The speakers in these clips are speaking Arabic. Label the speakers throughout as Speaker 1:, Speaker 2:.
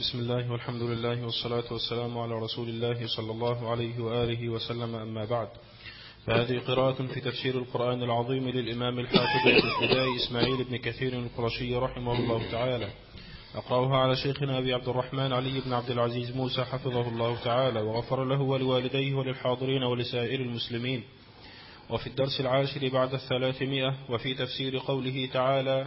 Speaker 1: بسم الله والحمد لله والصلاة والسلام على رسول الله صلى الله عليه وآله وسلم أما بعد فهذه قراءة في تفسير القرآن العظيم للإمام الحافظ الابتدائي إسماعيل بن كثير القرشي رحمه الله تعالى. أقرأها على شيخنا أبي عبد الرحمن علي بن عبد العزيز موسى حفظه الله تعالى وغفر له ولوالديه وللحاضرين ولسائر المسلمين. وفي الدرس العاشر بعد الثلاثمائة وفي تفسير قوله تعالى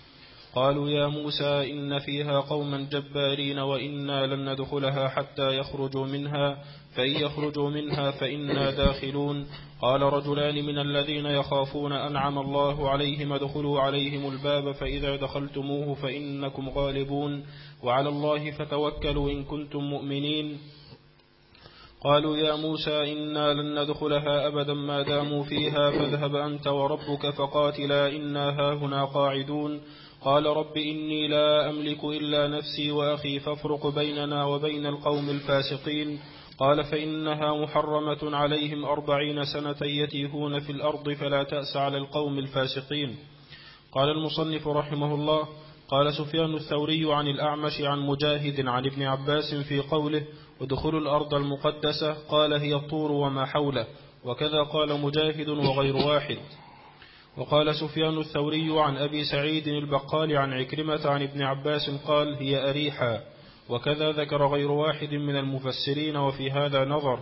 Speaker 1: قالوا يا موسى إن فيها قوما جبارين وإنا لن ندخلها حتى يخرجوا منها فإن يخرجوا منها فإنا داخلون. قال رجلان من الذين يخافون أنعم الله عليهم ادخلوا عليهم الباب فإذا دخلتموه فإنكم غالبون. وعلى الله فتوكلوا إن كنتم مؤمنين. قالوا يا موسى إنا لن ندخلها أبدا ما داموا فيها فاذهب أنت وربك فقاتلا إنا هاهنا قاعدون. قال رب إني لا أملك إلا نفسي وأخي فافرق بيننا وبين القوم الفاسقين. قال فإنها محرمة عليهم أربعين سنة يتيهون في الأرض فلا تأس على القوم الفاسقين. قال المصنف رحمه الله قال سفيان الثوري عن الأعمش عن مجاهد عن ابن عباس في قوله ودخلوا الأرض المقدسة قال هي الطور وما حوله وكذا قال مجاهد وغير واحد. وقال سفيان الثوري عن أبي سعيد البقال عن عكرمة عن ابن عباس قال هي أريحا وكذا ذكر غير واحد من المفسرين وفي هذا نظر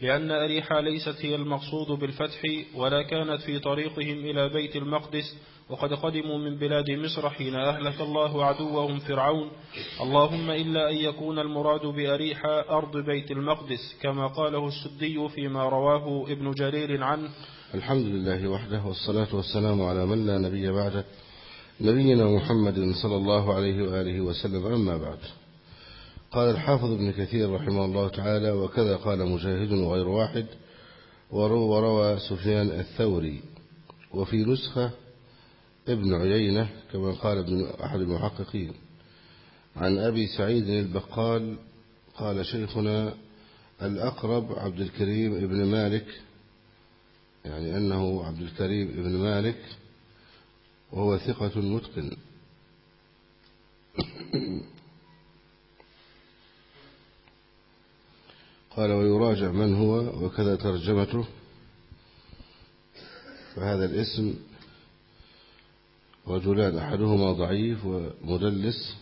Speaker 1: لأن أريحا ليست هي المقصود بالفتح ولا كانت في طريقهم إلى بيت المقدس وقد قدموا من بلاد مصر حين أهلك الله عدوهم فرعون. اللهم إلا أن يكون المراد بأريحا أرض بيت المقدس كما قاله السدي فيما رواه ابن جرير عنه.
Speaker 2: الحمد لله وحده والصلاة والسلام على من لا نبي بعده نبينا محمد صلى الله عليه وآله وسلم أما بعد. قال الحافظ ابن كثير رحمه الله تعالى وكذا قال مجاهد وغير واحد وروى سفيان الثوري. وفي نسخة ابن عيينة كما قال ابن أحد المحققين. عن أبي سعيد البقال قال شيخنا الأقرب عبد الكريم ابن مالك يعني أنه عبد الكريم ابن مالك وهو ثقة متقن. قال ويراجع من هو وكذا ترجمته. فهذا الاسم رجلان أحدهما ضعيف ومدلس.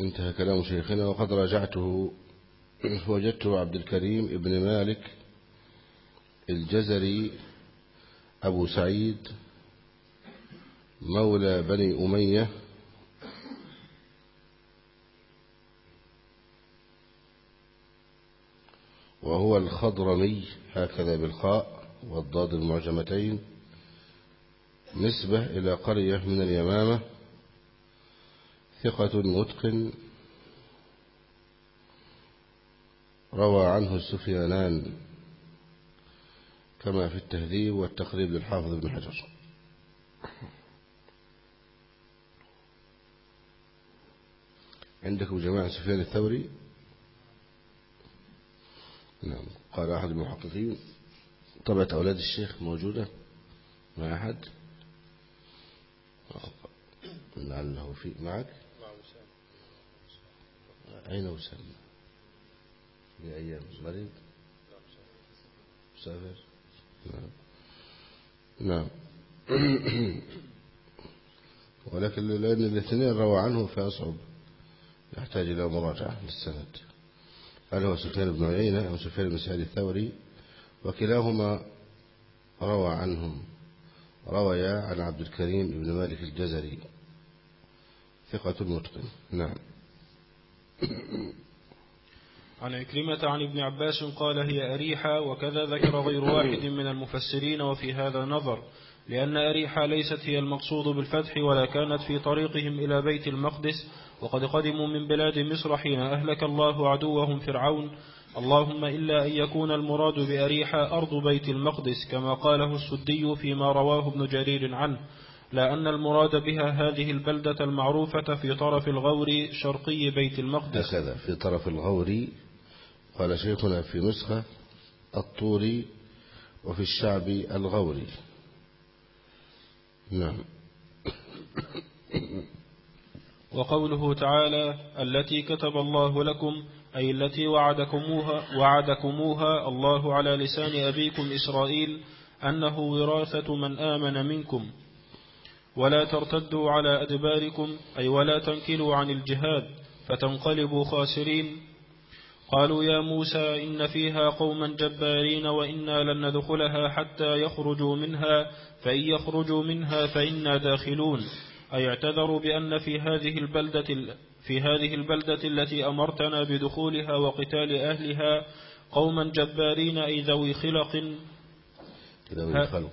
Speaker 2: انتهى كلام شيخنا وقد راجعته. وجدته عبد الكريم ابن مالك الجزري أبو سعيد مولى بني أمية وهو الخضرمي هكذا بالخاء والضاد المعجمتين نسبة إلى قرية من اليمامة ثقة متقن روى عنه السفيانان كما في التهذيب والتقريب للحافظ ابن حجر. عندكم جماعة سفيان الثوري؟ نعم. قال أحد المحققين طبعة أولاد الشيخ موجودة مع أحد؟ لعله في معك؟ أين وسام في أيام مريض. مسافر. نعم. نعم. ولكن لأن الاثنين روى عنه فأصعب. يحتاج إلى مراجعة للسند. هل هو سفيان بن عيينة أو سفيان بن سعيد الثوري؟ وكلاهما روى عنهم. رويا عن عبد الكريم بن مالك الجزري. ثقة متقن. نعم.
Speaker 1: عن عكرمة عن ابن عباس قال هي أريحا وكذا ذكر غير واحد من المفسرين وفي هذا نظر لأن أريحا ليست هي المقصود بالفتح ولا كانت في طريقهم إلى بيت المقدس وقد قدموا من بلاد مصر حين أهلك الله عدوهم فرعون. اللهم إلا أن يكون المراد بأريحة أرض بيت المقدس كما قاله السدي فيما رواه ابن جرير عنه. لا أن المراد بها هذه البلدة المعروفة في طرف الغور شرقي بيت المقدس.
Speaker 2: هكذا في طرف الغور قال شيخنا في نسخة الطوري وفي الشعب الغوري. نعم.
Speaker 1: وقوله تعالى التي كتب الله لكم أي التي وعدكموها, وعدكموها الله على لسان أبيكم إسرائيل أنه وراثة من آمن منكم. ولا ترتدوا على أدباركم أي ولا تنكلوا عن الجهاد فتنقلبوا خاسرين. قالوا يا موسى إن فيها قوما جبارين وإنا لن ندخلها حتى يخرجوا منها فإن يخرجوا منها فإنا داخلون. أي اعتذروا بأن في هذه البلدة في هذه البلدة التي أمرتنا بدخولها وقتال أهلها قوما جبارين أي ذوي خلق.
Speaker 2: ذوي خلق.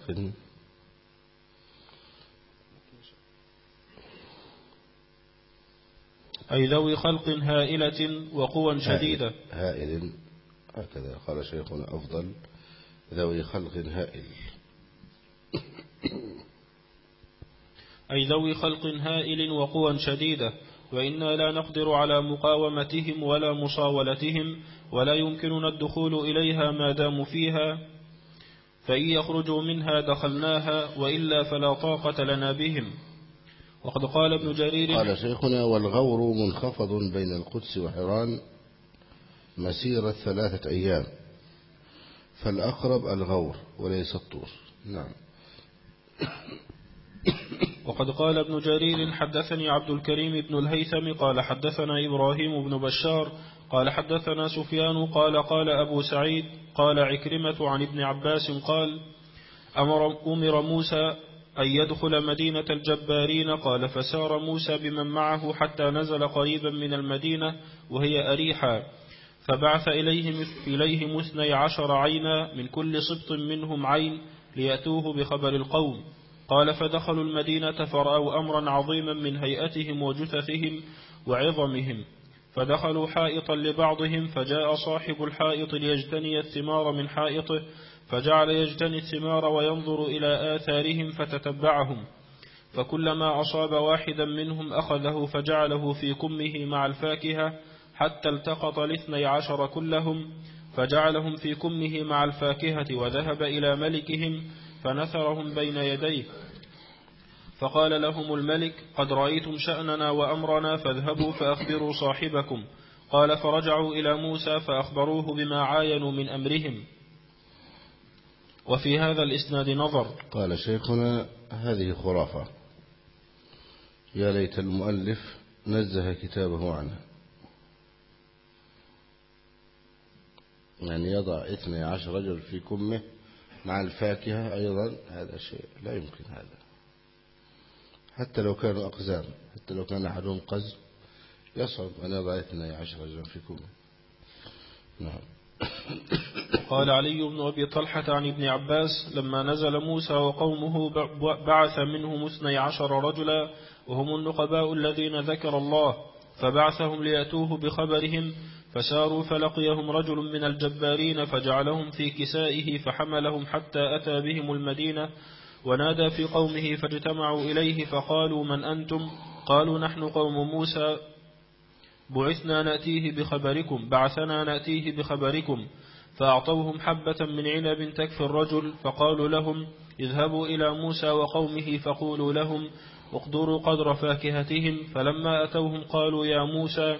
Speaker 1: أي ذوي خلق هائلة وقوى شديدة.
Speaker 2: هائل. هكذا قال شيخنا أفضل ذوي خلق هائل.
Speaker 1: أي ذوي خلق هائل وقوى شديدة. وإنا لا نقدر على مقاومتهم ولا مصاولتهم ولا يمكننا الدخول إليها ما داموا فيها. فإن يخرجوا منها دخلناها وإلا فلا طاقة لنا بهم. وقد قال ابن جرير
Speaker 2: قال شيخنا والغور منخفض بين القدس وحران مسيرة ثلاثة أيام فالأقرب الغور وليس الطور. نعم.
Speaker 1: وقد قال ابن جرير حدثني عبد الكريم بن الهيثم قال حدثنا إبراهيم بن بشار قال حدثنا سفيان قال قال أبو سعيد قال عكرمة عن ابن عباس قال أمر, أمر موسى أن يدخل مدينة الجبارين. قال فسار موسى بمن معه حتى نزل قريبا من المدينة وهي أريحا فبعث إليهم, إليهم اثني عشر عينا من كل سبط منهم عين ليأتوه بخبر القوم. قال فدخلوا المدينة فرأوا أمرا عظيما من هيئتهم وجثثهم وعظمهم. فدخلوا حائطا لبعضهم فجاء صاحب الحائط ليجتني الثمار من حائطه فجعل يجتني الثمار وينظر إلى آثارهم فتتبعهم فكلما أصاب واحدا منهم أخذه فجعله في كمه مع الفاكهة حتى التقط الاثني عشر كلهم فجعلهم في كمه مع الفاكهة وذهب إلى ملكهم فنثرهم بين يديه. فقال لهم الملك قد رأيتم شأننا وأمرنا فاذهبوا فأخبروا صاحبكم. قال فرجعوا إلى موسى فأخبروه بما عاينوا من أمرهم. وفي هذا الإسناد نظر.
Speaker 2: قال شيخنا هذه خرافة. يا ليت المؤلف نزه كتابه عنها يعني يضع اثني عشر رجل في كمه مع الفاكهة أيضا. هذا شيء لا يمكن هذا. حتى لو كانوا أقزام حتى لو كان أحدهم قزم يصعب أن يضع اثني عشر رجلا في كمه. نعم.
Speaker 1: قال علي بن أبي طلحة عن ابن عباس لما نزل موسى وقومه بعث منهم اثني عشر رجلا وهم النقباء الذين ذكر الله فبعثهم ليأتوه بخبرهم فساروا فلقيهم رجل من الجبارين فجعلهم في كسائه فحملهم حتى أتى بهم المدينة ونادى في قومه فاجتمعوا إليه فقالوا من أنتم؟ قالوا نحن قوم موسى بعثنا نأتيه بخبركم بعثنا نأتيه بخبركم. فأعطوهم حبة من عنب تكفي الرجل فقالوا لهم اذهبوا إلى موسى وقومه فقولوا لهم اقدروا قدر فاكهتهم فلما أتوهم قالوا يا موسى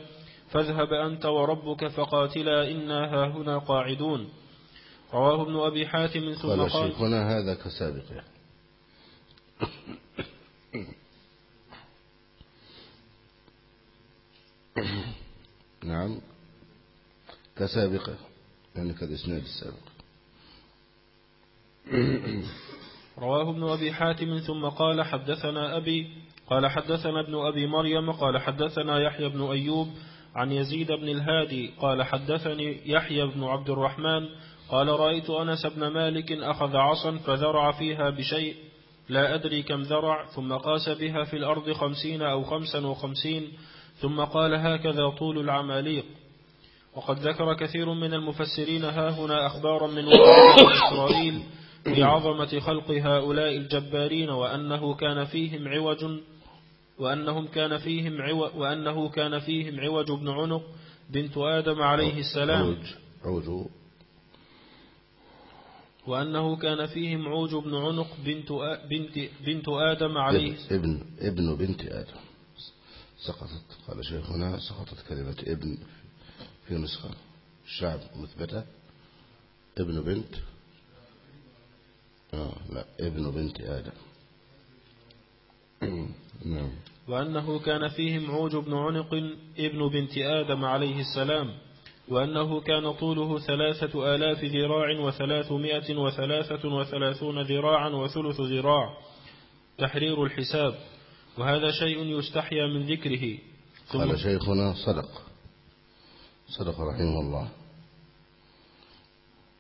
Speaker 1: فاذهب أنت وربك فقاتلا إنا هاهنا قاعدون رواه ابن أبي حاتم ثم قال,
Speaker 2: شيخنا هذا كسابقه نعم. كسابقة يعني كالإسناد السابق.
Speaker 1: رواه ابن أبي حاتم ثم قال حدثنا أبي قال حدثنا ابن أبي مريم قال حدثنا يحيى بن أيوب عن يزيد بن الهادي قال حدثني يحيى بن عبد الرحمن قال رأيت أنس بن مالك أخذ عصا فذرع فيها بشيء لا أدري كم ذرع ثم قاس بها في الأرض خمسين أو خمسا وخمسين ثم قال هكذا طول العماليق. وقد ذكر كثير من المفسرين ها هنا أخبارا من وقت إسرائيل في عظمة خلق هؤلاء الجبارين وأنه كان فيهم عوج وأنهم كان فيهم عوج وأنه كان فيهم عوج بن عنق بنت آدم عليه السلام.
Speaker 2: عوج عوج.
Speaker 1: وأنه كان فيهم عوج بن عنق بنت بنت بنت آدم عليه
Speaker 2: ابن ابن بنت آدم. سقطت. قال شيخنا سقطت كلمة ابن في نسخة الشعب مثبتة. ابن بنت. آه لا ابن بنت آدم. نعم.
Speaker 1: وأنه كان فيهم عوج بن عنق ابن بنت آدم عليه السلام. وأنه كان طوله ثلاثة آلاف ذراع وثلاثمائة وثلاثة وثلاثون ذراعا وثلث ذراع. تحرير الحساب. وهذا شيء يستحيا من ذكره.
Speaker 2: قال شيخنا صدق. صدق رحمه الله.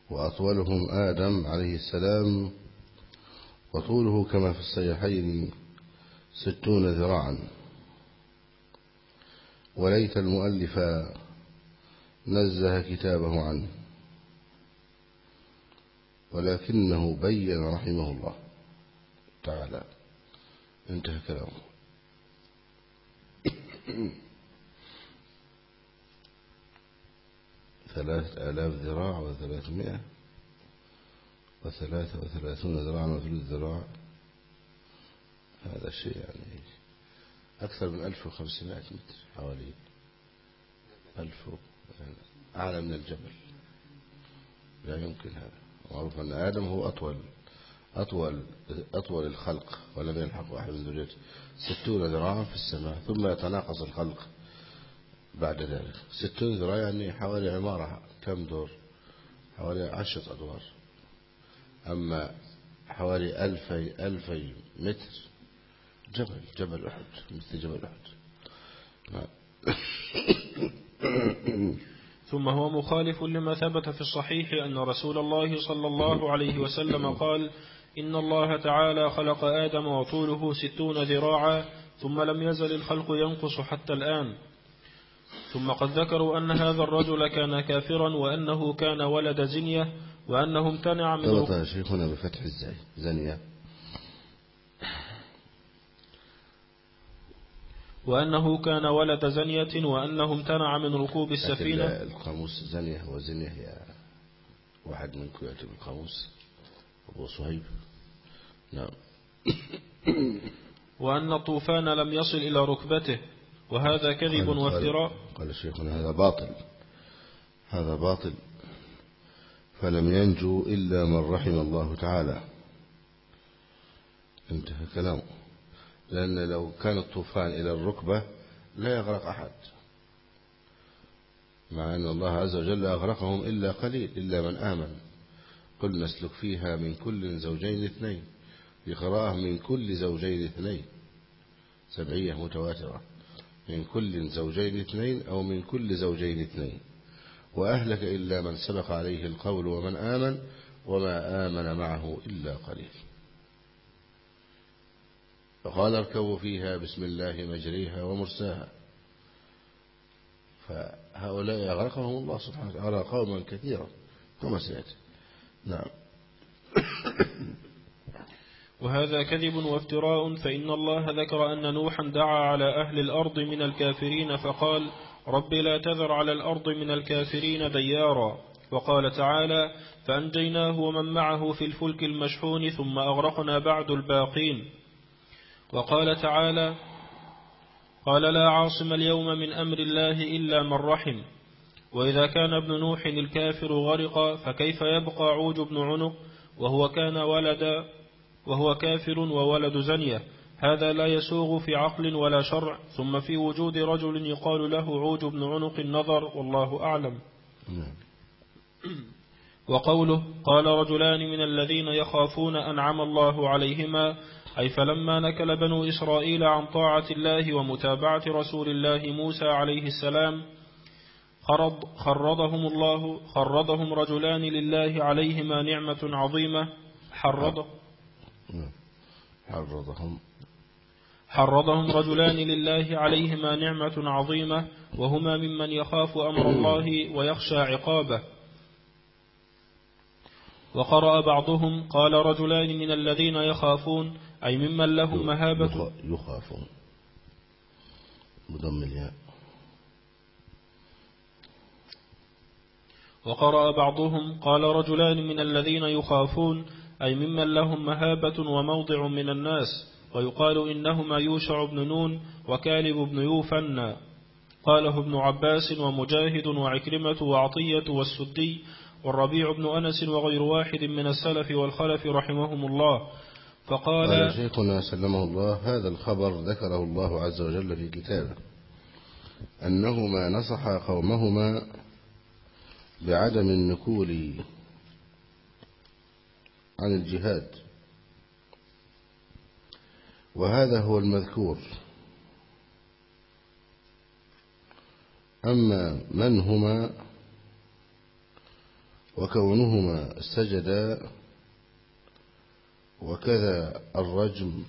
Speaker 2: وأطولهم آدم عليه السلام وطوله كما في الصحيحين ستون ذراعا. وليت المؤلف نزه كتابه عنه. ولكنه بين رحمه الله تعالى. انتهى كلامه. ثلاثة آلاف ذراع وثلاثمائة وثلاثة وثلاثون ذراعا وثلث ذراع. هذا شيء يعني أكثر من ألف وخمسمائة متر حوالي. ألف يعني أعلى من الجبل. لا يمكن هذا. معروف أن آدم هو أطول أطول أطول الخلق ولم يلحق أحد من ذريته. ستون ذراعا في السماء ثم يتناقص الخلق بعد ذلك. ستون ذراع يعني حوالي عمارة كم دور؟ حوالي عشرة أدوار. أما حوالي ألفي ألفي متر جبل جبل أحد مثل جبل أحد. نعم.
Speaker 1: ثم هو مخالف لما ثبت في الصحيح أن رسول الله صلى الله عليه وسلم قال إن الله تعالى خلق آدم وطوله ستون ذراعا ثم لم يزل الخلق ينقص حتى الآن. ثم قد ذكروا أن هذا الرجل كان كافرا وأنه كان ولد زنية وأنه امتنع من
Speaker 2: ضبط شيخنا بفتح الزاي زنية.
Speaker 1: وأنه كان ولد زنية وأنه امتنع من ركوب السفينة.
Speaker 2: القاموس زنية وزنية واحد منكم يأتي بالقاموس أبو صهيب. نعم.
Speaker 1: وأن الطوفان لم يصل إلى ركبته وهذا كذب وافتراء.
Speaker 2: قال شيخنا هذا باطل. هذا باطل. فلم ينجو إلا من رحم الله تعالى. انتهى كلامه لأن لو كان الطوفان إلى الركبة لا يغرق أحد. مع أن الله عز وجل أغرقهم إلا قليل إلا من آمن. قل نسلك فيها من كل زوجين اثنين. في قراءة من كل زوجين اثنين سبعية متواترة من كل زوجين اثنين أو من كل زوجين اثنين. وأهلك إلا من سبق عليه القول ومن آمن وما آمن معه إلا قليل. فقال اركبوا فيها بسم الله مجريها ومرساها. فهؤلاء أغرقهم الله سبحانه وتعالى قوما كثيرا. كما سيأتي. نعم.
Speaker 1: وهذا كذب وافتراء فإن الله ذكر أن نوحا دعا على أهل الأرض من الكافرين فقال رب لا تذر على الأرض من الكافرين ديارا. وقال تعالى فأنجيناه ومن معه في الفلك المشحون ثم أغرقنا بعد الباقين. وقال تعالى قال لا عاصم اليوم من أمر الله إلا من رحم. وإذا كان ابن نوح الكافر غرق فكيف يبقى عوج بن عنق؟ وهو كان ولد وهو كافر وولد زنية. هذا لا يسوغ في عقل ولا شرع. ثم في وجود رجل يقال له عوج بن عنق النظر والله أعلم. وقوله قال رجلان من الذين يخافون أنعم الله عليهما أي فلما نكل بنو إسرائيل عن طاعة الله ومتابعة رسول الله موسى عليه السلام خرض خرضهم الله خرضهم رجلان لله عليهما نعمة عظيمة. حرض
Speaker 2: حرضهم.
Speaker 1: حرضهم رجلان لله عليهما نعمة عظيمة وهما ممن يخاف أمر الله ويخشى عقابه. وقرأ بعضهم قال رجلان من الذين يخافون أي ممن لهم مهابة.
Speaker 2: يخافون. بضم الياء.
Speaker 1: وقرأ بعضهم قال رجلان من الذين يخافون أي ممن لهم مهابة وموضع من الناس ويقال إنهما يوشع بن نون وكالب بن يوفنى قاله ابن عباس ومجاهد وعكرمة وعطية والسدي والربيع بن أنس وغير واحد من السلف والخلف رحمهم الله. فقال
Speaker 2: قال شيخنا سلمه الله هذا الخبر ذكره الله عز وجل في كتابه. أنهما نصح قومهما بعدم النكول عن الجهاد. وهذا هو المذكور. أما من هما وكونهما سجدا وكذا الرجم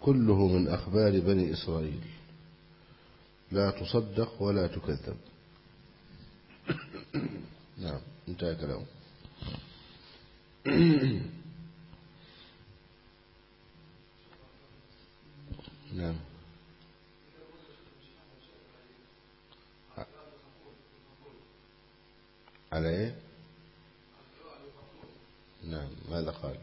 Speaker 2: كله من أخبار بني إسرائيل. لا تصدق ولا تكذب. نعم انتهى كلامه نعم. على إيه؟ نعم ماذا قال؟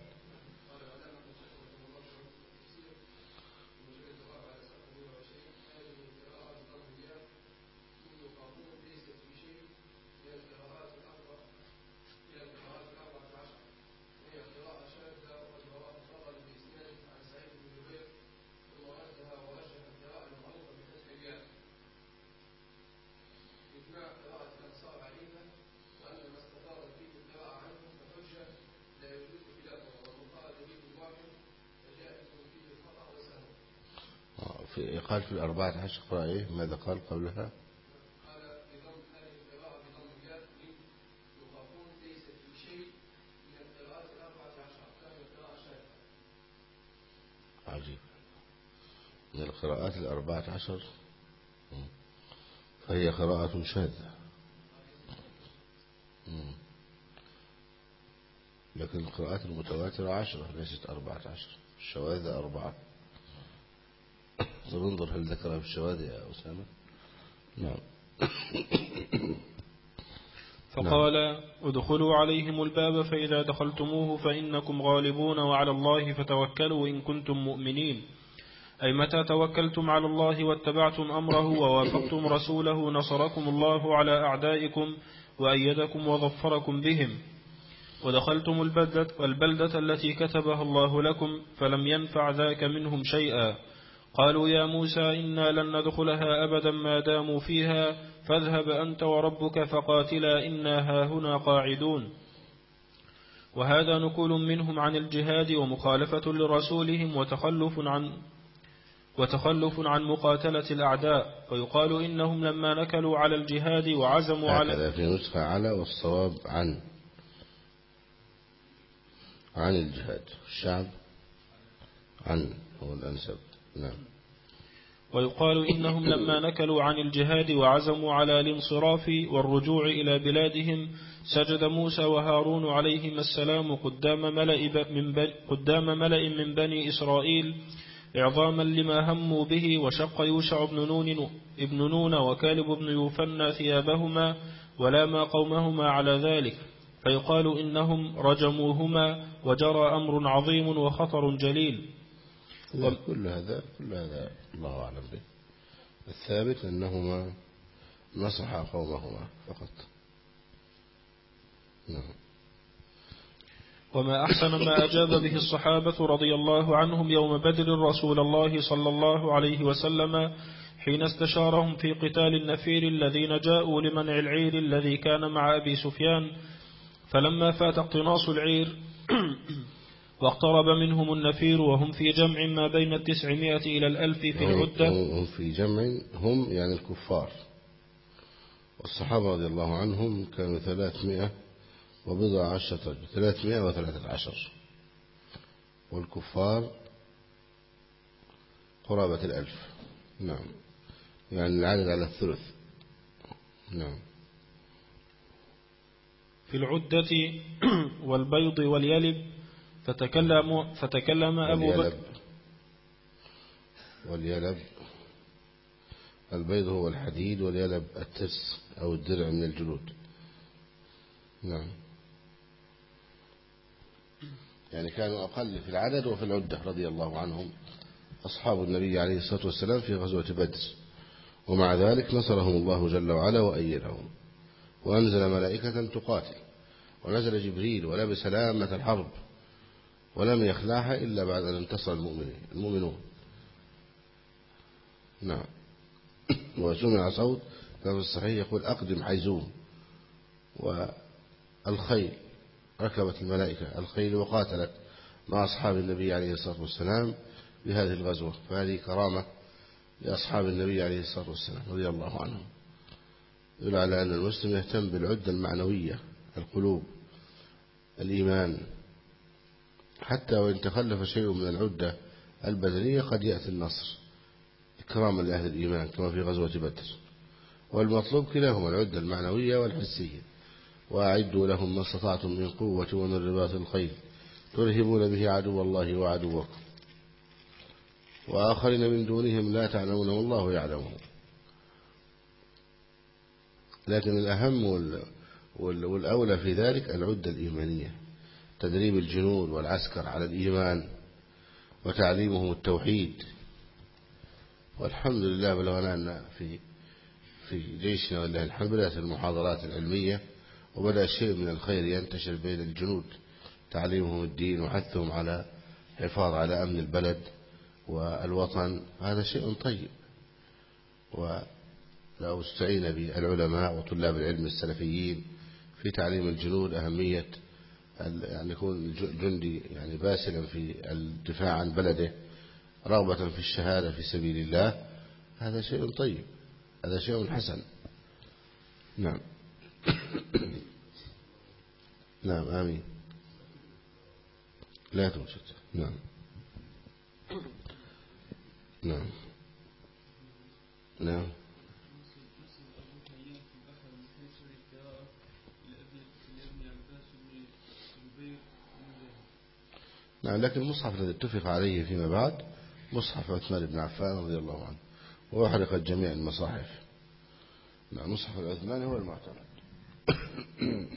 Speaker 2: قال في الأربعة عشر قرأ إيه ماذا قال قبلها عجيب. من القراءات الأربعة عشر فهي قراءة شاذة. لكن القراءات المتواترة عشرة ليست أربعة عشر. الشواذ أربعة. انظر هل ذكرها في الشواذ يا أسامة؟ نعم.
Speaker 1: فقال ادخلوا عليهم الباب فإذا دخلتموه فإنكم غالبون وعلى الله فتوكلوا إن كنتم مؤمنين. أي متى توكلتم على الله واتبعتم أمره ووافقتم رسوله نصركم الله على أعدائكم وأيدكم وظفركم بهم. ودخلتم البلدة, البلدة التي كتبها الله لكم فلم ينفع ذاك منهم شيئا. قالوا يا موسى إنا لن ندخلها أبدا ما داموا فيها فاذهب أنت وربك فقاتلا إنا هاهنا قاعدون. وهذا نقول منهم عن الجهاد ومخالفة لرسولهم وتخلف عن وتخلف عن مقاتلة الأعداء. ويقال إنهم لما نكلوا على الجهاد وعزموا على
Speaker 2: هكذا في نسخة على والصواب عن عن الجهاد. الشعب عن هو الأنسب. نعم.
Speaker 1: ويقال إنهم لما نكلوا عن الجهاد وعزموا على الانصراف والرجوع إلى بلادهم سجد موسى وهارون عليهما السلام قدام ملأ من بني, قدام ملأ من بني إسرائيل إعظاما لما هموا به وشق يوشع بن نون, ابن نون وكالب بن يوفنى ثيابهما ولام قومهما على ذلك. فيقال إنهم رجموهما وجرى أمر عظيم وخطر جليل.
Speaker 2: كل هذا كل هذا الله أعلم به. الثابت أنهما نصح قومهما فقط. نعم.
Speaker 1: وما أحسن ما أجاب به الصحابة رضي الله عنهم يوم بدر رسول الله صلى الله عليه وسلم حين استشارهم في قتال النفير الذين جاءوا لمنع العير الذي كان مع أبي سفيان فلما فات اقتناص العير واقترب منهم النفير وهم في جمع ما بين التسعمائة إلى الألف في العدة.
Speaker 2: هم في جمع هم يعني الكفار. والصحابة رضي الله عنهم كانوا ثلاثمائة وبضع عشرة رجل ثلاثمائة وثلاثة عشر. والكفار قرابة الألف. نعم. يعني العدد على الثلث. نعم.
Speaker 1: في العدة والبيض واليلب فتكلم فتكلم أبو بكر.
Speaker 2: واليلب. البيض هو الحديد واليلب الترس أو الدرع من الجلود. نعم. يعني كانوا أقل في العدد وفي العدة رضي الله عنهم. أصحاب النبي عليه الصلاة والسلام في غزوة بدر. ومع ذلك نصرهم الله جل وعلا وأيدهم. وأنزل ملائكة تقاتل. ونزل جبريل ولبس لامة الحرب. ولم يخلعها إلا بعد أن انتصر المؤمنين المؤمنون. نعم. وسمع صوت كما في الصحيح يقول أقدم حيزوم والخيل ركبت الملائكة الخيل وقاتلت مع أصحاب النبي عليه الصلاة والسلام بهذه الغزوة. فهذه كرامة لأصحاب النبي عليه الصلاة والسلام رضي الله عنهم. يدل على أن المسلم يهتم بالعدة المعنوية القلوب الإيمان حتى وإن تخلف شيء من العدة البدنية قد يأتي النصر. إكراما لأهل الإيمان كما في غزوة بدر. والمطلوب كلاهما العدة المعنوية والحسية. وأعدوا لهم ما استطعتم من قوة ومن رباط الخيل. ترهبون به عدو الله وعدوكم. وآخرين من دونهم لا تعلمون والله يعلمهم لكن الأهم والأولى في ذلك العدة الإيمانية. تدريب الجنود والعسكر على الإيمان وتعليمهم التوحيد. والحمد لله بلغنا في في جيشنا ولله الحمد بدأت المحاضرات العلمية وبدأ شيء من الخير ينتشر بين الجنود. تعليمهم الدين وحثهم على حفاظ على أمن البلد والوطن هذا شيء طيب. ولو أستعين بالعلماء وطلاب العلم السلفيين في تعليم الجنود أهمية يعني يكون جندي يعني باسلا في الدفاع عن بلده رغبة في الشهادة في سبيل الله هذا شيء طيب هذا شيء حسن. نعم. نعم آمين. لا توجد. نعم. نعم. نعم. نعم لكن المصحف الذي اتفق عليه فيما بعد مصحف عثمان بن عفان رضي الله عنه وأحرقت جميع المصاحف. نعم مصحف العثماني هو المعتمد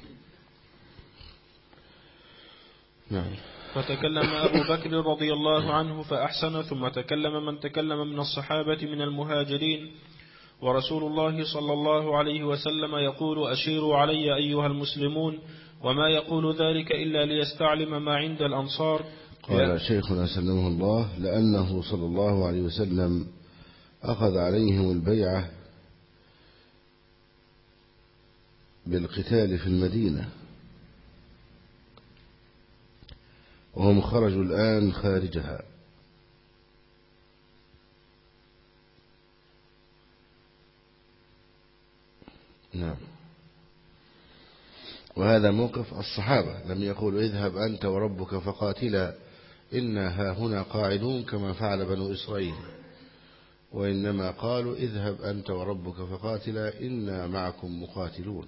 Speaker 1: نعم. فتكلم أبو بكر رضي الله عنه فأحسن ثم تكلم من تكلم من الصحابة من المهاجرين. ورسول الله صلى الله عليه وسلم يقول أشيروا علي أيها المسلمون وما يقول ذلك إلا ليستعلم ما عند الأنصار.
Speaker 2: قال شيخنا سلمه الله لأنه صلى الله عليه وسلم أخذ عليهم البيعة بالقتال في المدينة. وهم خرجوا الآن خارجها. نعم. وهذا موقف الصحابة. لم يقولوا اذهب أنت وربك فقاتلا إنا ها هنا قاعدون كما فعل بنو إسرائيل. وإنما قالوا اذهب أنت وربك فقاتلا إنا معكم مقاتلون.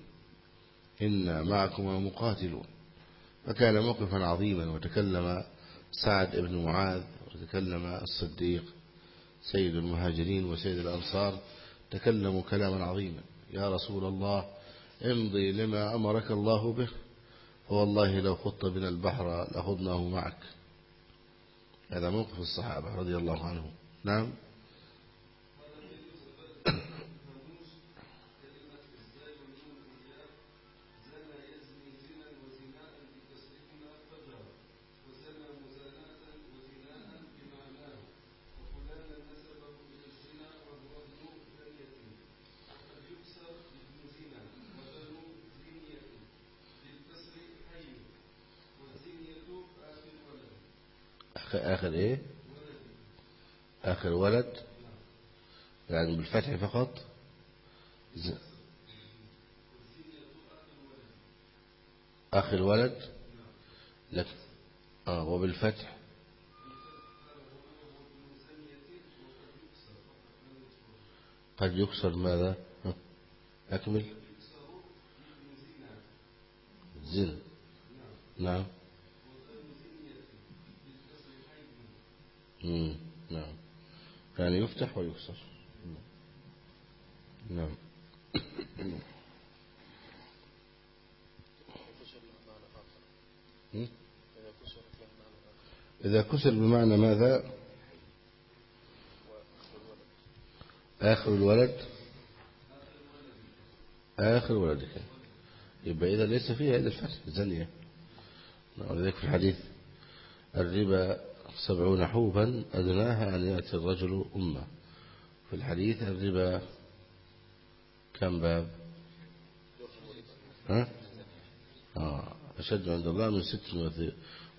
Speaker 2: إنا معكم مقاتلون. فكان موقفا عظيما وتكلم سعد بن معاذ وتكلم الصديق سيد المهاجرين وسيد الأنصار تكلموا كلاما عظيما. يا رسول الله امضي لما أمرك الله به فوالله لو خط بنا البحر لخضناه معك. هذا موقف الصحابة رضي الله عنهم. نعم. آخر إيه؟ آخر ولد. يعني بالفتح فقط. أخي الولد لك آه وبالفتح. قد يكسر ماذا؟ أكمل. زن نعم. نعم. يعني يفتح ويكسر. نعم. إذا كسر بمعنى ماذا؟ آخر الولد. آخر ولدك. يبقى إذا ليس فيها إلا الفتح زنية ولذلك في الحديث الربا سبعون حوبا أدناها أن يأتي الرجل أمة. في الحديث الربا كم باب؟ ها؟ آه أشد عند الله من ست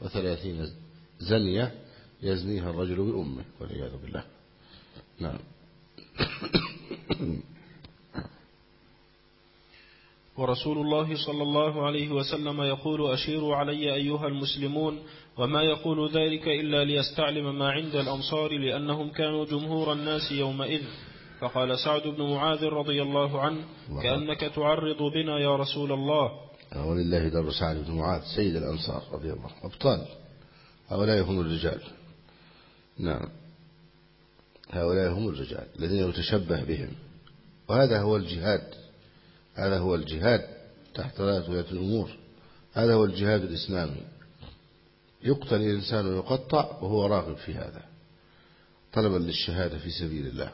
Speaker 2: وثلاثين زنية يزنيها الرجل بأمة والعياذ بالله. نعم.
Speaker 1: ورسول الله صلى الله عليه وسلم يقول أشيروا علي أيها المسلمون وما يقول ذلك إلا ليستعلم ما عند الأنصار لأنهم كانوا جمهور الناس يومئذ. فقال سعد بن معاذ رضي الله عنه كأنك تعرض بنا يا رسول الله.
Speaker 2: ولله در سعد بن معاذ سيد الأنصار رضي الله أبطال. هؤلاء هم الرجال. نعم. هؤلاء هم الرجال الذين يتشبه بهم. وهذا هو الجهاد. هذا هو الجهاد تحت راية ولاة الأمور. هذا هو الجهاد الإسلامي. يقتل الإنسان ويقطع وهو راغب في هذا. طلبا للشهادة في سبيل الله.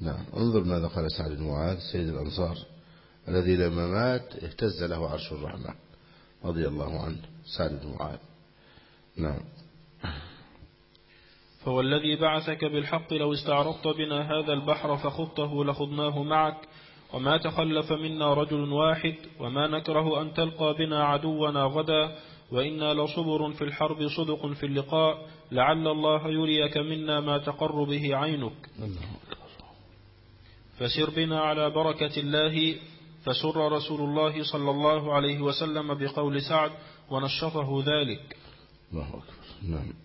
Speaker 2: نعم. انظر ماذا قال سعد بن معاذ سيد الأنصار الذي لما مات اهتز له عرش الرحمن. رضي الله عنه. سعد بن معاذ. نعم.
Speaker 1: فوالذي بعثك بالحق لو استعرضت بنا هذا البحر فخضته لخضناه معك وما تخلف منا رجل واحد وما نكره أن تلقى بنا عدونا غدا وإنا لصبر في الحرب صدق في اللقاء لعل الله يريك منا ما تقر به عينك. فسر بنا على بركة الله فسر رسول الله صلى الله عليه وسلم بقول سعد ونشطه ذلك.
Speaker 2: الله أكبر. نعم.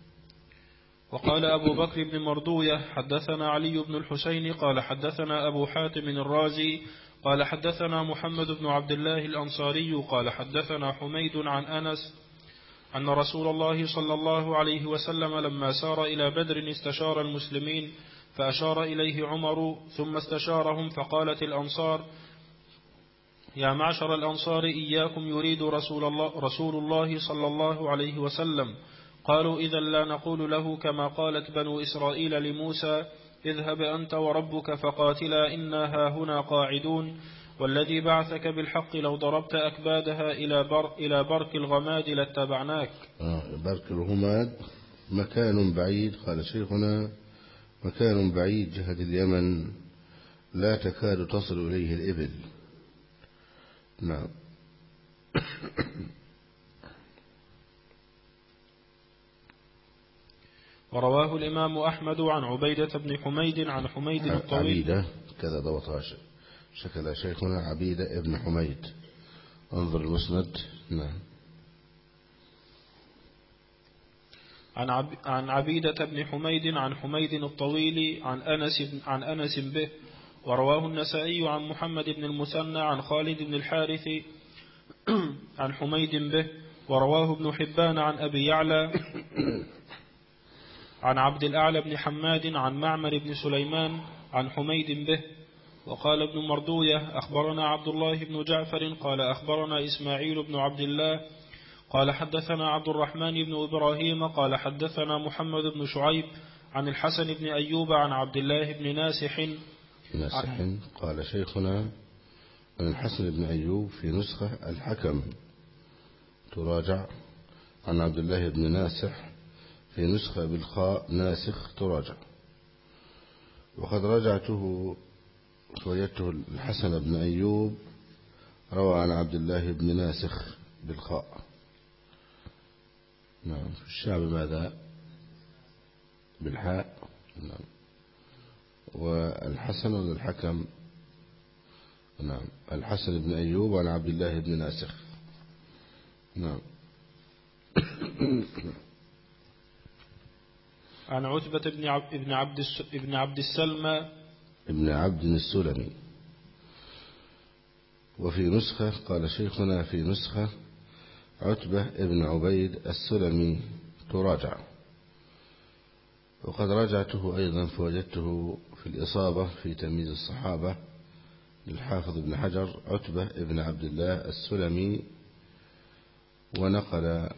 Speaker 1: وقال أبو بكر بن مردوية حدثنا علي بن الحسين قال حدثنا أبو حاتم الرازي قال حدثنا محمد بن عبد الله الأنصاري قال حدثنا حميد عن أنس أن رسول الله صلى الله عليه وسلم لما سار إلى بدر استشار المسلمين فأشار إليه عمر ثم استشارهم فقالت الأنصار يا معشر الأنصار إياكم يريد رسول الله, رسول الله صلى الله عليه وسلم قالوا إذا لا نقول له كما قالت بنو إسرائيل لموسى اذهب أنت وربك فقاتلا إنا ها هنا قاعدون. والذي بعثك بالحق لو ضربت أكبادها إلى, بر إلى برك الغماد لاتبعناك.
Speaker 2: آه برك الغماد مكان بعيد قال شيخنا مكان بعيد جهة اليمن لا تكاد تصل إليه الإبل. نعم.
Speaker 1: ورواه الإمام أحمد عن عبيدة بن حميد عن حميد الطويل.
Speaker 2: عبيدة كذا ضبطها شكل شيخنا عبيدة ابن حميد. انظر المسند. نعم.
Speaker 1: عن عب... عن عبيدة بن حميد عن حميد الطويل عن أنس عن أنس به. ورواه النسائي عن محمد بن المثنى عن خالد بن الحارث عن حميد به. ورواه ابن حبان عن أبي يعلى عن عبد الأعلى بن حماد عن معمر بن سليمان عن حميد به وقال ابن مردوية أخبرنا عبد الله بن جعفر قال أخبرنا إسماعيل بن عبد الله قال حدثنا عبد الرحمن بن إبراهيم قال حدثنا محمد بن شعيب عن الحسن بن أيوب عن عبد الله بن ناسح.
Speaker 2: ناسح قال شيخنا عن الحسن بن أيوب في نسخة الحكم. تراجع عن عبد الله بن ناسح في نسخة بالخاء ناسخ تراجع. وقد راجعته وجدته الحسن بن أيوب روى عن عبد الله بن ناسخ بالخاء. نعم في الشعب ماذا؟ بالحاء. نعم. والحسن ولا الحكم نعم الحسن بن أيوب عن عبد الله بن ناسخ. نعم.
Speaker 1: عن عتبة بن عبد ابن عبد ابن عبد السلمى.
Speaker 2: ابن عبد السلمي وفي نسخة قال شيخنا في نسخة عتبة ابن عبيد السلمي. تراجع. وقد راجعته أيضا فوجدته في الإصابة في تمييز الصحابة للحافظ ابن حجر عتبة ابن عبد الله السلمي. ونقل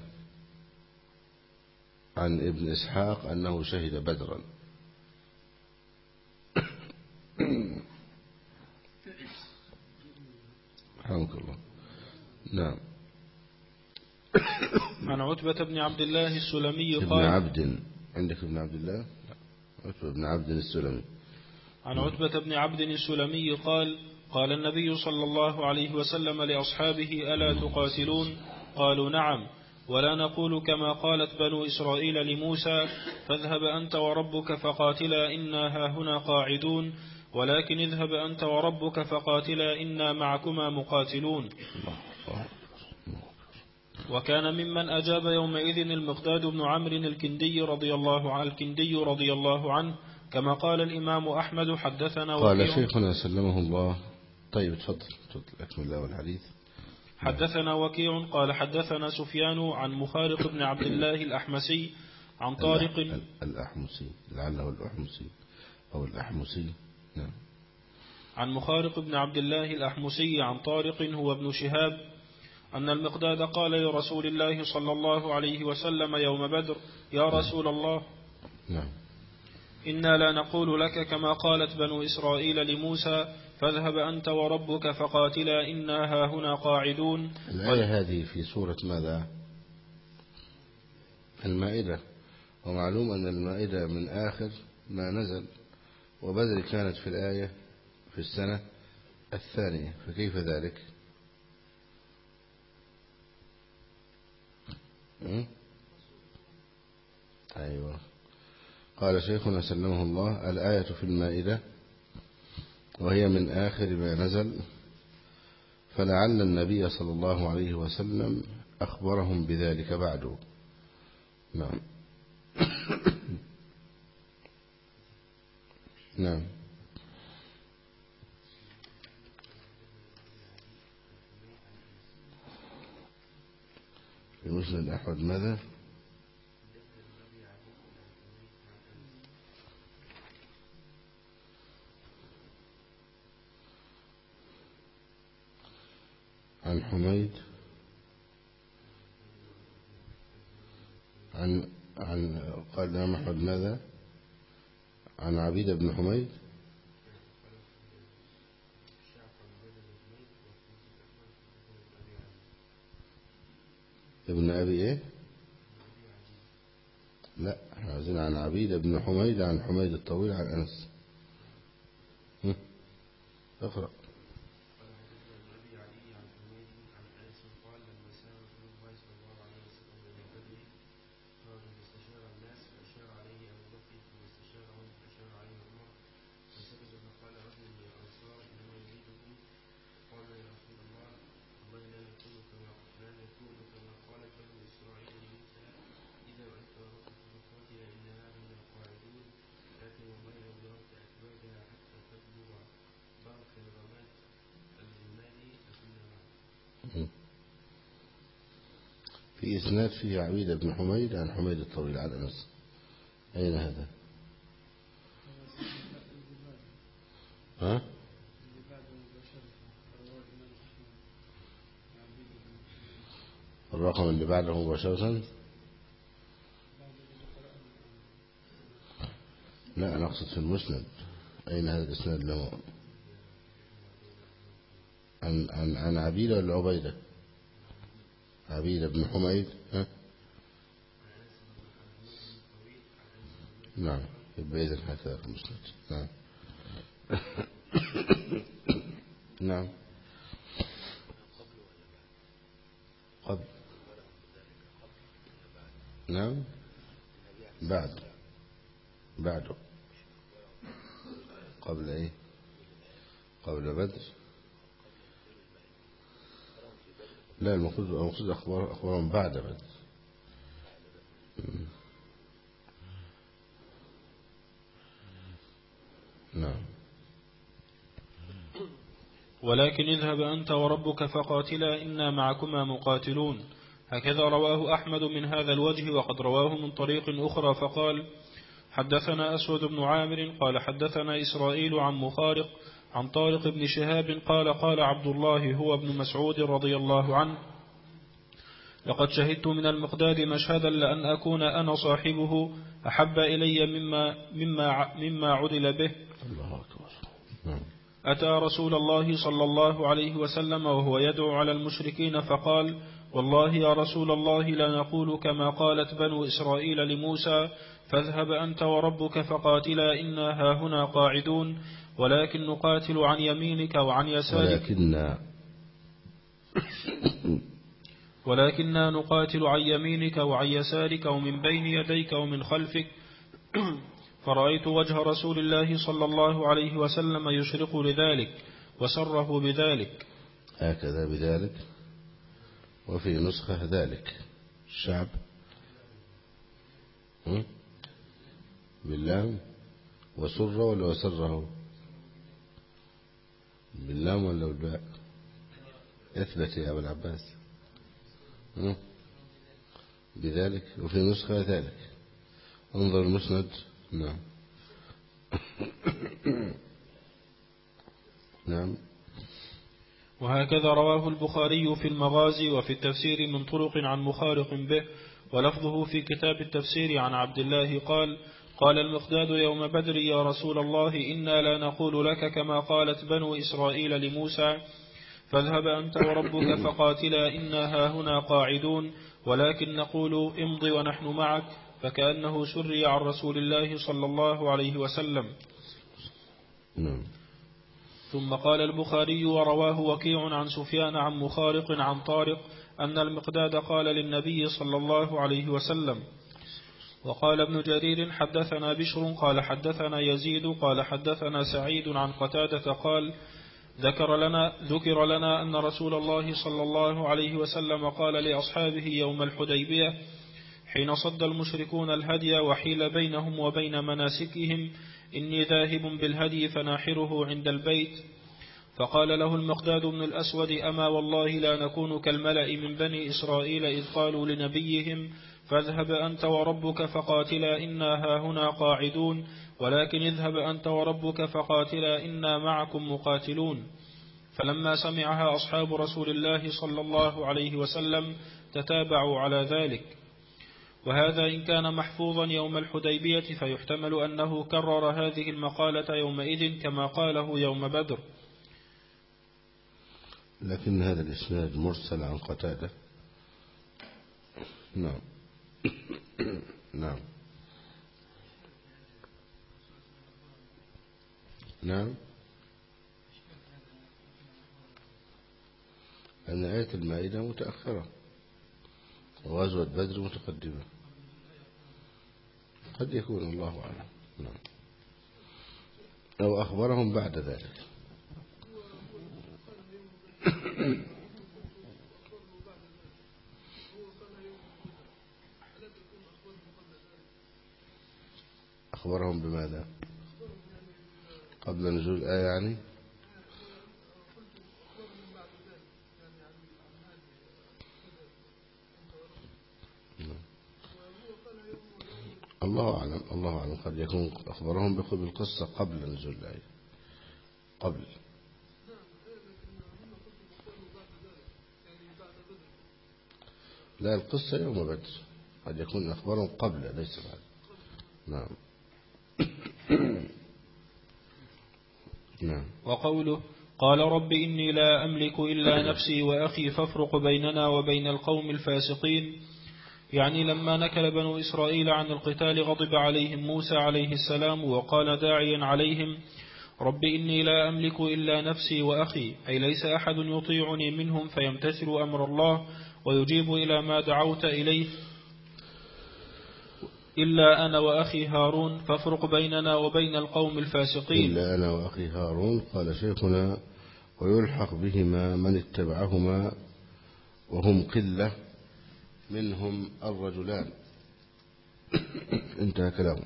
Speaker 2: عن ابن إسحاق أنه شهد بدرا. رحمك الله. نعم.
Speaker 1: عن عتبة بن عبد الله السلمي
Speaker 2: ابن
Speaker 1: قال
Speaker 2: عبد. عندك ابن عبد الله. عتبة بن عبد السلمي.
Speaker 1: عن عتبة بن عبد السلمي قال قال النبي صلى الله عليه وسلم لأصحابه ألا تقاتلون؟ قالوا نعم. ولا نقول كما قالت بنو إسرائيل لموسى فاذهب أنت وربك فقاتلا إنا هاهنا قاعدون ولكن اذهب أنت وربك فقاتلا إنا معكما مقاتلون. وكان ممن أجاب يومئذ المقداد بن عمرو الكندي رضي الله عنه الكندي رضي الله عنه كما قال الإمام أحمد حدثنا
Speaker 2: قال شيخنا سلمه الله. طيب تفضل تفضل أكمل الله والحديث
Speaker 1: حدثنا وكيع قال حدثنا سفيان عن مخارق بن عبد الله الأحمسي عن طارق.
Speaker 2: الأح- ال- الأحمسي لعله الأحمسي أو الأحمسي. نعم.
Speaker 1: عن مخارق بن عبد الله الأحمسي عن طارق هو ابن شهاب أن المقداد قال لرسول الله صلى الله عليه وسلم يوم بدر يا رسول الله.
Speaker 2: نعم.
Speaker 1: إنا لا نقول لك كما قالت بنو إسرائيل لموسى فاذهب أنت وربك فقاتلا إنا هاهنا قاعدون.
Speaker 2: الآية هذه في سورة ماذا؟ المائدة. ومعلوم أن المائدة من آخر ما نزل وبدر كانت في الآية في السنة الثانية. فكيف ذلك? أيوة. قال شيخنا سلمه الله الآية في المائدة وهي من آخر ما نزل فلعل النبي صلى الله عليه وسلم أخبرهم بذلك بعد. نعم. نعم. في مسند أحمد ماذا عن حميد عن عن قال الإمام أحمد ماذا؟ عن عبيد بن حميد ابن أبي إيه؟ لا عايزين عن عبيد بن حميد عن حميد الطويل عن أنس؟ اقرأ. في إسناد فيه عبيد بن حميد عن حميد الطويل عن أنس أين هذا؟ ها؟ الرقم اللي بعده مباشرة. لا أنا أقصد في المسند. أين هذا الإسناد له؟ عن عن عن عبيدة ولا عبيدة؟ عبيدة بن حميد ها؟ نعم يبقى إذن هكذا في المسند نعم. نعم قبل نعم بعد بعده قبل إيه قبل بدر لا المقصود أخبار أخبارهم بعد بدر نعم.
Speaker 1: ولكن اذهب أنت وربك فقاتلا إنا معكما مقاتلون. هكذا رواه أحمد من هذا الوجه وقد رواه من طريق أخرى فقال حدثنا أسود بن عامر قال حدثنا إسرائيل عن مخارق عن طارق بن شهاب قال قال عبد الله هو ابن مسعود رضي الله عنه لقد شهدت من المقداد مشهدا لأن أكون أنا صاحبه أحب إلي مما, مما, مما عدل به.
Speaker 2: الله أكبر. نعم.
Speaker 1: أتى رسول الله صلى الله عليه وسلم وهو يدعو على المشركين فقال والله يا رسول الله لا نقول كما قالت بنو إسرائيل لموسى فاذهب أنت وربك فقاتلا إنا هاهنا قاعدون ولكن نقاتل عن يمينك وعن يسارك.
Speaker 2: ولكن
Speaker 1: ولكننا نقاتل عن يمينك وعن يسارك ومن بين يديك ومن خلفك. فرأيت وجه رسول الله صلى الله عليه وسلم يشرق لذلك وسره بذلك.
Speaker 2: هكذا بذلك وفي نسخة ذلك. الشعب؟ باللام. وسر ولا وسره؟ باللام ولا بالباء إثبت يا أبو العباس؟ بذلك وفي نسخة ذلك. انظر المسند. نعم. نعم.
Speaker 1: وهكذا رواه البخاري في المغازي وفي التفسير من طرق عن مخارق به ولفظه في كتاب التفسير عن عبد الله قال قال المقداد يوم بدر يا رسول الله إنا لا نقول لك كما قالت بنو إسرائيل لموسى فاذهب أنت وربك فقاتلا إنا هاهنا قاعدون ولكن نقول امض ونحن معك فكأنه سري عن رسول الله صلى الله عليه وسلم.
Speaker 2: نعم.
Speaker 1: ثم قال البخاري ورواه وكيع عن سفيان عن مخارق عن طارق أن المقداد قال للنبي صلى الله عليه وسلم وقال ابن جرير حدثنا بشر قال حدثنا يزيد قال حدثنا سعيد عن قتادة قال ذكر لنا ذكر لنا أن رسول الله صلى الله عليه وسلم قال لأصحابه يوم الحديبية حين صد المشركون الهدي وحيل بينهم وبين مناسكهم إني ذاهب بالهدي فناحره عند البيت. فقال له المقداد بن الأسود أما والله لا نكون كالملأ من بني إسرائيل إذ قالوا لنبيهم فاذهب أنت وربك فقاتلا إنا هاهنا قاعدون. ولكن اذهب أنت وربك فقاتلا إنا معكم مقاتلون. فلما سمعها أصحاب رسول الله صلى الله عليه وسلم تتابعوا على ذلك. وهذا إن كان محفوظا يوم الحديبية فيحتمل أنه كرر هذه المقالة يومئذ كما قاله يوم بدر.
Speaker 2: لكن هذا الإسناد مرسل عن قتادة. نعم. نعم. نعم. أن آية المائدة متأخرة. وغزوة بدر متقدمة. قد يكون الله أعلم. نعم. أو أخبرهم بعد ذلك. أخبرهم بماذا؟ قبل نزول الآية يعني؟ الله أعلم الله أعلم. قد يكون أخبرهم بالقصة قبل نزول الآية. قبل. لا القصة يوم بدر قد يكون أخبارهم قبل ليس بعد. نعم. نعم.
Speaker 1: وقوله قال رب إني لا أملك إلا نفسي وأخي فافرق بيننا وبين القوم الفاسقين. يعني لما نكل بنو إسرائيل عن القتال غضب عليهم موسى عليه السلام وقال داعيا عليهم رب إني لا أملك إلا نفسي وأخي أي ليس أحد يطيعني منهم فيمتثل أمر الله ويجيب إلى ما دعوت إليه. إلا أنا وأخي هارون فافرق بيننا وبين القوم الفاسقين.
Speaker 2: إلا أنا وأخي هارون قال شيخنا ويلحق بهما من اتبعهما وهم قلة منهم الرجلان. انتهى كلامه.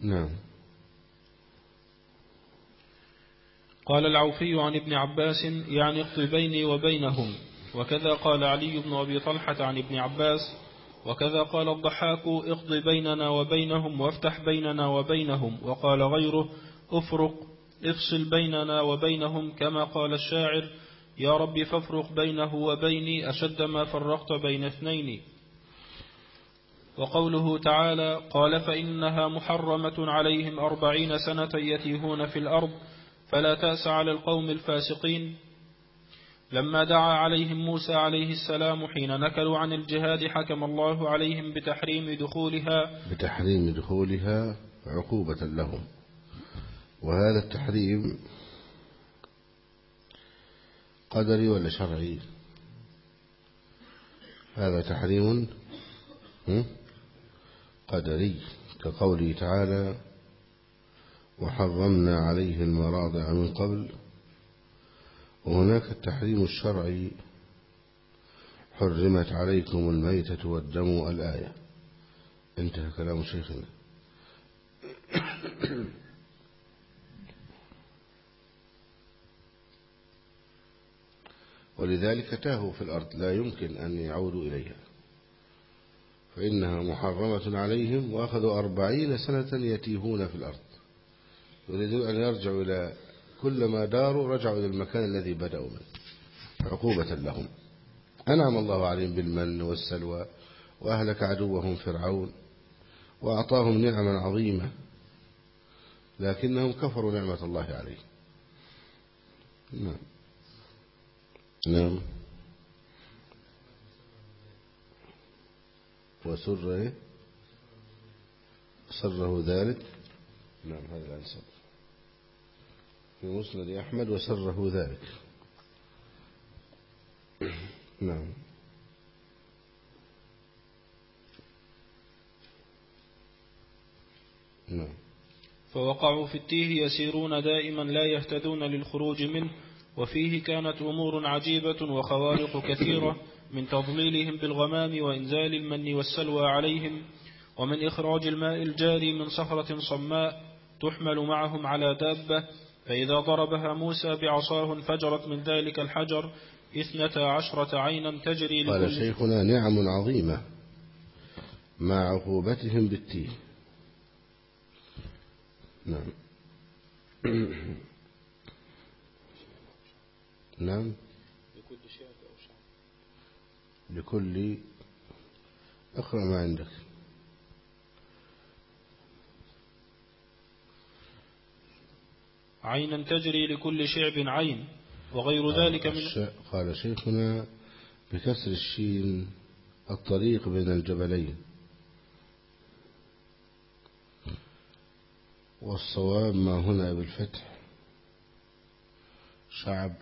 Speaker 2: نعم.
Speaker 1: قال العوفي عن ابن عباس يعني اقض بيني وبينهم. وكذا قال علي بن أبي طلحة عن ابن عباس وكذا قال الضحاك اقض بيننا وبينهم وافتح بيننا وبينهم وقال غيره افرق افصل بيننا وبينهم كما قال الشاعر يا رب فافرق بينه وبيني أشد ما فرقت بين اثنين. وقوله تعالى قال فإنها محرمة عليهم أربعين سنة يتيهون في الأرض فلا تأس على القوم الفاسقين. لما دعا عليهم موسى عليه السلام حين نكلوا عن الجهاد حكم الله عليهم بتحريم دخولها.
Speaker 2: بتحريم دخولها عقوبة لهم. وهذا التحريم قدري ولا شرعي؟ هذا تحريم قدري كقوله تعالى وحرمنا عليه المراضع من قبل وهناك التحريم الشرعي حرمت عليكم الميتة والدم الآية انتهى كلام شيخنا. ولذلك تاهوا في الأرض لا يمكن أن يعودوا إليها. فإنها محرمة عليهم وأخذوا أربعين سنة يتيهون في الأرض. يريدون أن يرجعوا إلى كلما داروا رجعوا إلى المكان الذي بدأوا منه عقوبة لهم. أنعم الله عليهم بالمن والسلوى وأهلك عدوهم فرعون وأعطاهم نعما عظيمة لكنهم كفروا نعمة الله عليهم. نعم. نعم. وسر إيه؟ سره ذلك. نعم هذا الأنسب في مسند أحمد وسره ذلك. نعم. نعم.
Speaker 1: فوقعوا في التيه يسيرون دائما لا يهتدون للخروج منه وفيه كانت أمور عجيبة وخوارق كثيرة من تضليلهم بالغمام وإنزال المن والسلوى عليهم ومن إخراج الماء الجاري من صخرة صماء تحمل معهم على دابة فإذا ضربها موسى بعصاه انفجرت من ذلك الحجر اثنتا عشرة عينا تجري
Speaker 2: قال شيخنا نعم عظيمة مع عقوبتهم بالتيه نعم. نعم. لكل أقرأ ما عندك.
Speaker 1: عينا تجري لكل شعب عين وغير ذلك من
Speaker 2: قال شيخنا بكسر الشين الطريق بين الجبلين. والصواب ما هنا بالفتح. شعب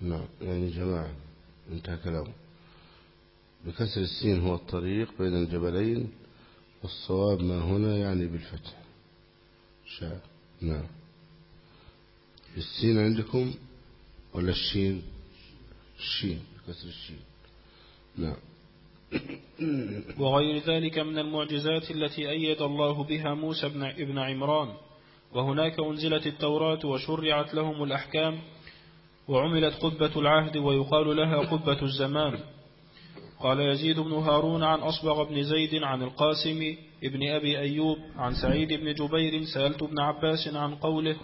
Speaker 2: نعم يعني جماعة انتهى كلامه. بكسر السين هو الطريق بين الجبلين. والصواب ما هنا يعني بالفتح. شاء نعم. السين عندكم ولا الشين؟ الشين كسر الشين. نعم.
Speaker 1: وغير ذلك من المعجزات التي أيد الله بها موسى بن ابن عمران. وهناك أنزلت التوراة وشرعت لهم الأحكام وعملت قبة العهد ويقال لها قبة الزمان. قال يزيد بن هارون عن أصبغ بن زيد عن القاسم ابن أبي أيوب عن سعيد بن جبير سألت ابن عباس عن قوله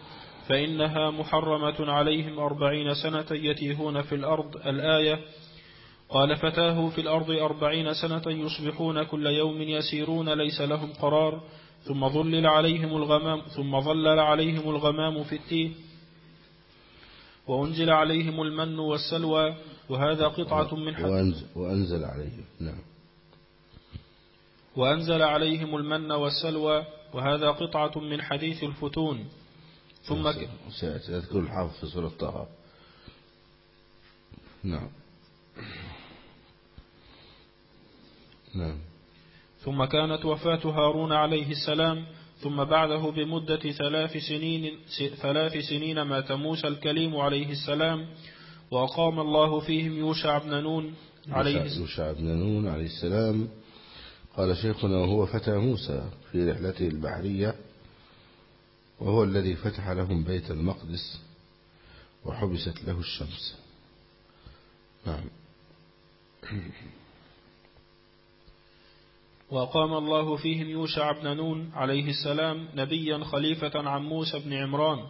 Speaker 1: فإنها محرمة عليهم أربعين سنة يتيهون في الأرض الآية قال فتاه في الأرض أربعين سنة يصبحون كل يوم يسيرون ليس لهم قرار ثم ظلل عليهم الغمام ثم ظلل عليهم الغمام في التيه وأنزل عليهم المن والسلوى وهذا قطعة من
Speaker 2: وأنزل, وأنزل عليهم. نعم.
Speaker 1: وأنزل عليهم المن والسلوى وهذا قطعة من حديث الفتون. ثم ك...
Speaker 2: سيذكر الحافظ في سورة طه. نعم. نعم.
Speaker 1: ثم كانت وفاة هارون عليه السلام ثم بعده بمدة ثلاث سنين, ثلاث سنين مات موسى الكليم عليه السلام وأقام الله فيهم يوشع بن نون
Speaker 2: عليه السلام. يوشع بن نون عليه السلام. قال شيخنا وهو فتى موسى في رحلته البحرية وهو الذي فتح لهم بيت المقدس وحبست له الشمس. نعم.
Speaker 1: وقام الله فيهم يوشع بن نون عليه السلام نبيا خليفة عن موسى بن عمران.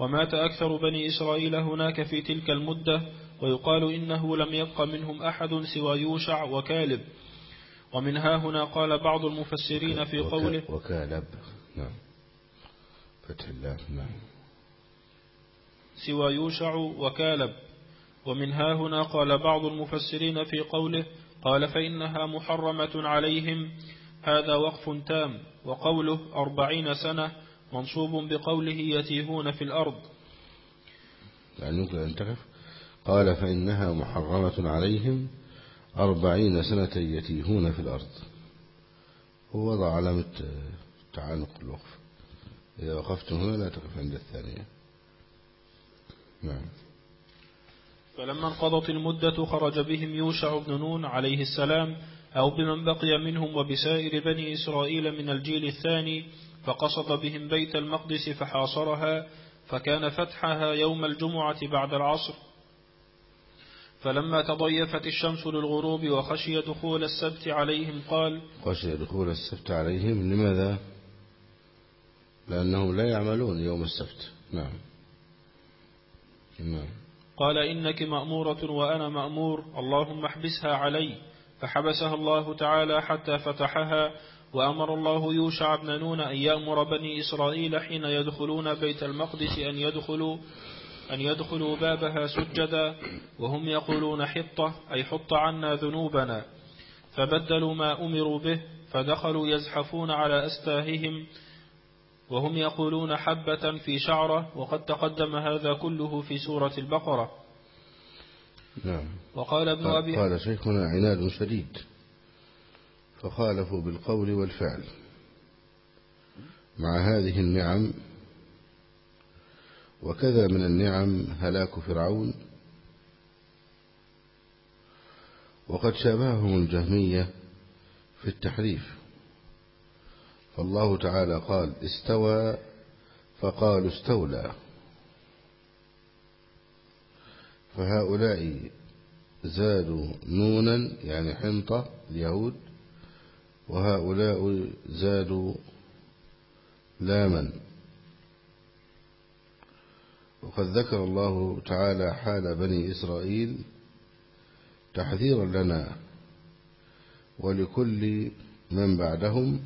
Speaker 1: ومات أكثر بني إسرائيل هناك في تلك المدة ويقال إنه لم يبق منهم أحد سوى يوشع وكالب. ومن ها هنا قال بعض المفسرين في قوله
Speaker 2: وكالب نعم. فتح الله نعم.
Speaker 1: سوى يوشع وكالب. ومن ها هنا قال بعض المفسرين في قوله قال فإنها محرمة عليهم. هذا وقف تام وقوله أربعين سنة منصوب بقوله يتيهون في الأرض.
Speaker 2: يعني يمكن أن تقف قال فإنها محرمة عليهم أربعين سنة يتيهون في الأرض. هو وضع علامة تعانق الوقف. إذا وقفت هنا لا تقف عند الثانية. نعم.
Speaker 1: فلما انقضت المدة خرج بهم يوشع بن نون عليه السلام أو بمن بقي منهم وبسائر بني إسرائيل من الجيل الثاني فقصد بهم بيت المقدس فحاصرها فكان فتحها يوم الجمعة بعد العصر. فلما تضيفت الشمس للغروب وخشي دخول السبت عليهم قال
Speaker 2: خشي دخول السبت عليهم لماذا؟ لأنهم لا يعملون يوم السبت. نعم. نعم.
Speaker 1: قال إنك مأمورة وأنا مأمور اللهم احبسها علي. فحبسها الله تعالى حتى فتحها وأمر الله يوشع بن نون أن يأمر بني إسرائيل حين يدخلون بيت المقدس أن يدخلوا أن يدخلوا بابها سجدا وهم يقولون حطة أي حط عنا ذنوبنا. فبدلوا ما أمروا به فدخلوا يزحفون على أستاههم وهم يقولون حبة في شعرة وقد تقدم هذا كله في سورة البقرة.
Speaker 2: نعم.
Speaker 1: وقال ابن أبي
Speaker 2: قال شيخنا عناد شديد. فخالفوا بالقول والفعل. مع هذه النعم وكذا من النعم هلاك فرعون. وقد شابههم الجهمية في التحريف. فالله تعالى قال استوى فقالوا استولى فهؤلاء زادوا نونا يعني حنطة اليهود وهؤلاء زادوا لاما. وقد ذكر الله تعالى حال بني إسرائيل تحذيرا لنا ولكل من بعدهم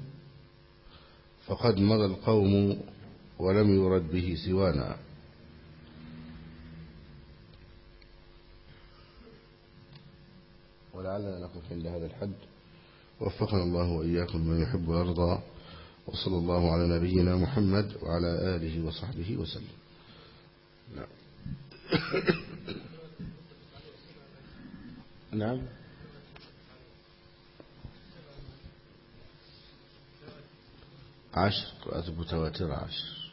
Speaker 2: فقد مضى القوم ولم يرد به سوانا. ولعلنا نقف عند هذا الحد. وفقنا الله وإياكم من يحب ويرضى وصلى الله على نبينا محمد وعلى آله وصحبه وسلم. نعم. نعم. عشر قراءات متواترة عشر.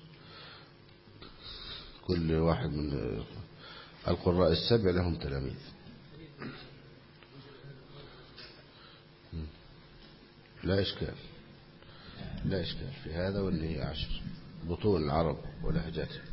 Speaker 2: كل واحد من القراء السبع لهم تلاميذ. لا إشكال. لا إشكال. في هذا واللي هي عشر بطول العرب ولهجاتهم